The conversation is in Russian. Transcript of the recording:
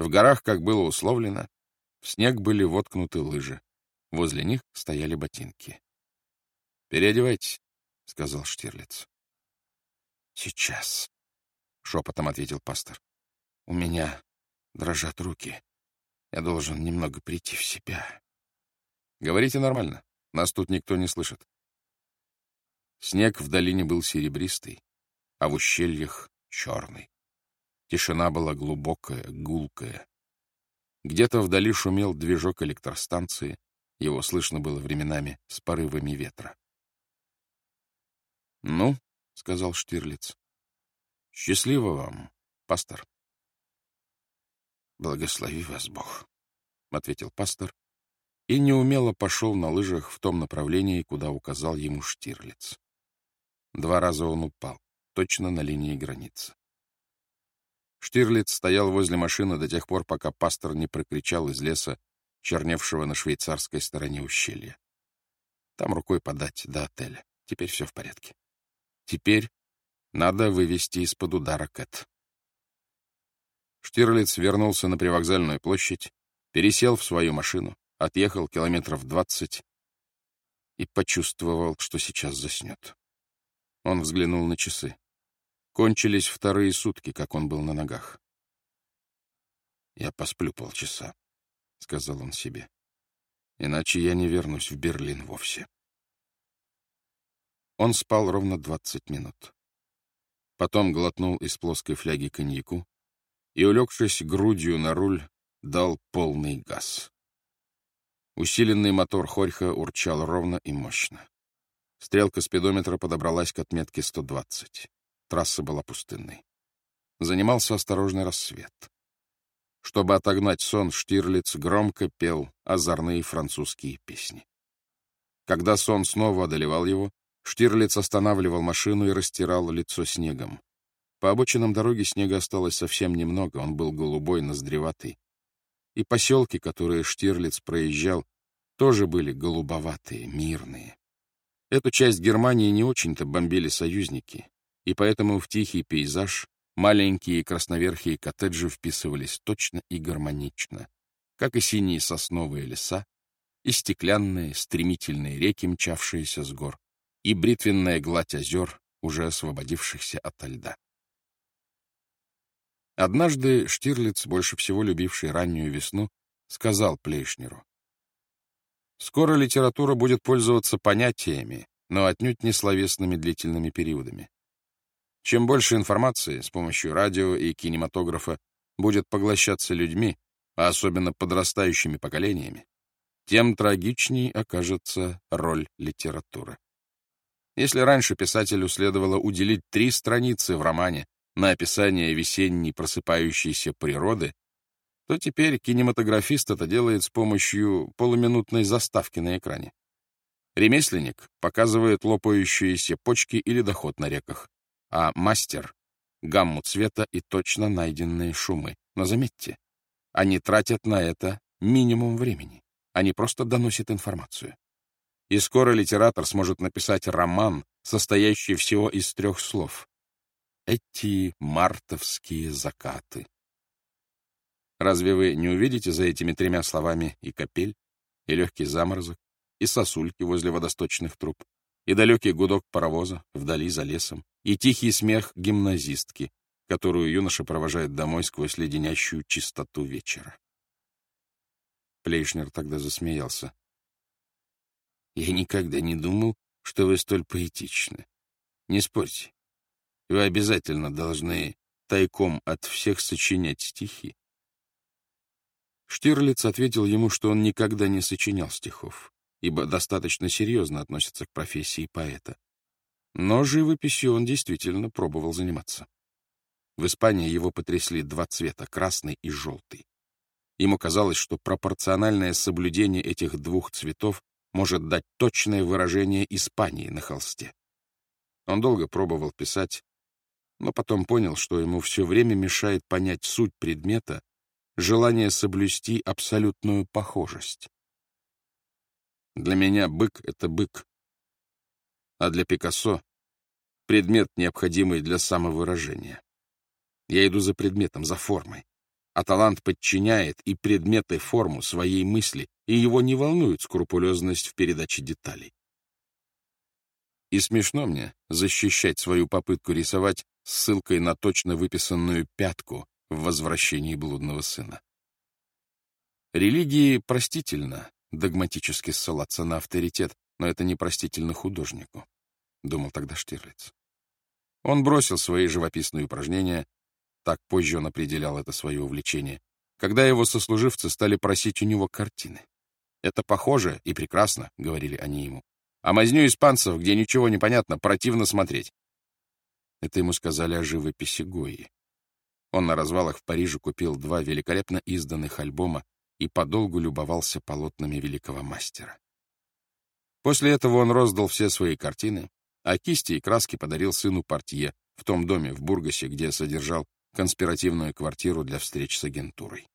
В горах, как было условлено, в снег были воткнуты лыжи. Возле них стояли ботинки. «Переодевайтесь», — сказал Штирлиц. «Сейчас», — шепотом ответил пастор. «У меня дрожат руки. Я должен немного прийти в себя». «Говорите нормально. Нас тут никто не слышит». Снег в долине был серебристый, а в ущельях — черный. Тишина была глубокая, гулкая. Где-то вдали шумел движок электростанции, его слышно было временами с порывами ветра. «Ну, — сказал Штирлиц, — счастливо вам, пастор». «Благослови вас Бог», — ответил пастор и неумело пошел на лыжах в том направлении, куда указал ему Штирлиц. Два раза он упал, точно на линии границы. Штирлиц стоял возле машины до тех пор, пока пастор не прокричал из леса, черневшего на швейцарской стороне ущелья. Там рукой подать до отеля. Теперь все в порядке. Теперь надо вывести из-под удара Кэт. Штирлиц вернулся на привокзальную площадь, пересел в свою машину, отъехал километров двадцать и почувствовал, что сейчас заснет. Он взглянул на часы. Кончились вторые сутки, как он был на ногах. «Я посплю полчаса», — сказал он себе. «Иначе я не вернусь в Берлин вовсе». Он спал ровно двадцать минут. Потом глотнул из плоской фляги коньяку и, улегшись грудью на руль, дал полный газ. Усиленный мотор Хорьха урчал ровно и мощно. Стрелка спидометра подобралась к отметке 120. Трасса была пустынной. Занимался осторожный рассвет. Чтобы отогнать сон, Штирлиц громко пел озорные французские песни. Когда сон снова одолевал его, Штирлиц останавливал машину и растирал лицо снегом. По обочинам дороги снега осталось совсем немного, он был голубой, ноздреватый. И поселки, которые Штирлиц проезжал, тоже были голубоватые, мирные. Эту часть Германии не очень-то бомбили союзники, и поэтому в тихий пейзаж маленькие красноверхие коттеджи вписывались точно и гармонично, как и синие сосновые леса, и стеклянные, стремительные реки, мчавшиеся с гор, и бритвенная гладь озер, уже освободившихся ото льда. Однажды Штирлиц, больше всего любивший раннюю весну, сказал Плейшнеру, Скоро литература будет пользоваться понятиями, но отнюдь не словесными длительными периодами. Чем больше информации с помощью радио и кинематографа будет поглощаться людьми, а особенно подрастающими поколениями, тем трагичней окажется роль литературы. Если раньше писателю следовало уделить три страницы в романе на описание весенней просыпающейся природы, то теперь кинематографист это делает с помощью полуминутной заставки на экране. Ремесленник показывает лопающиеся почки или доход на реках, а мастер — гамму цвета и точно найденные шумы. Но заметьте, они тратят на это минимум времени. Они просто доносят информацию. И скоро литератор сможет написать роман, состоящий всего из трех слов. Эти мартовские закаты. Разве вы не увидите за этими тремя словами и капель, и легкий заморозок, и сосульки возле водосточных труб, и далекий гудок паровоза вдали за лесом, и тихий смех гимназистки, которую юноша провожает домой сквозь леденящую чистоту вечера. Плейшнер тогда засмеялся. «Я никогда не думал, что вы столь поэтичны. Не спорьте. Вы обязательно должны тайком от всех сочинять стихи. Штирлиц ответил ему, что он никогда не сочинял стихов, ибо достаточно серьезно относится к профессии поэта. Но живописью он действительно пробовал заниматься. В Испании его потрясли два цвета — красный и желтый. Ему казалось, что пропорциональное соблюдение этих двух цветов может дать точное выражение Испании на холсте. Он долго пробовал писать, но потом понял, что ему все время мешает понять суть предмета желание соблюсти абсолютную похожесть. Для меня бык — это бык, а для Пикассо — предмет, необходимый для самовыражения. Я иду за предметом, за формой, а талант подчиняет и предмет, и форму своей мысли, и его не волнует скрупулезность в передаче деталей. И смешно мне защищать свою попытку рисовать ссылкой на точно выписанную пятку в возвращении блудного сына. Религии простительно догматически ссылаться на авторитет, но это непростительно художнику, — думал тогда Штирлиц. Он бросил свои живописные упражнения, так позже он определял это свое увлечение, когда его сослуживцы стали просить у него картины. «Это похоже и прекрасно», — говорили они ему. «А мазню испанцев, где ничего не понятно, противно смотреть». Это ему сказали о живописи Гои. Он на развалах в Париже купил два великолепно изданных альбома и подолгу любовался полотнами великого мастера. После этого он роздал все свои картины, а кисти и краски подарил сыну портье в том доме в Бургасе, где содержал конспиративную квартиру для встреч с агентурой.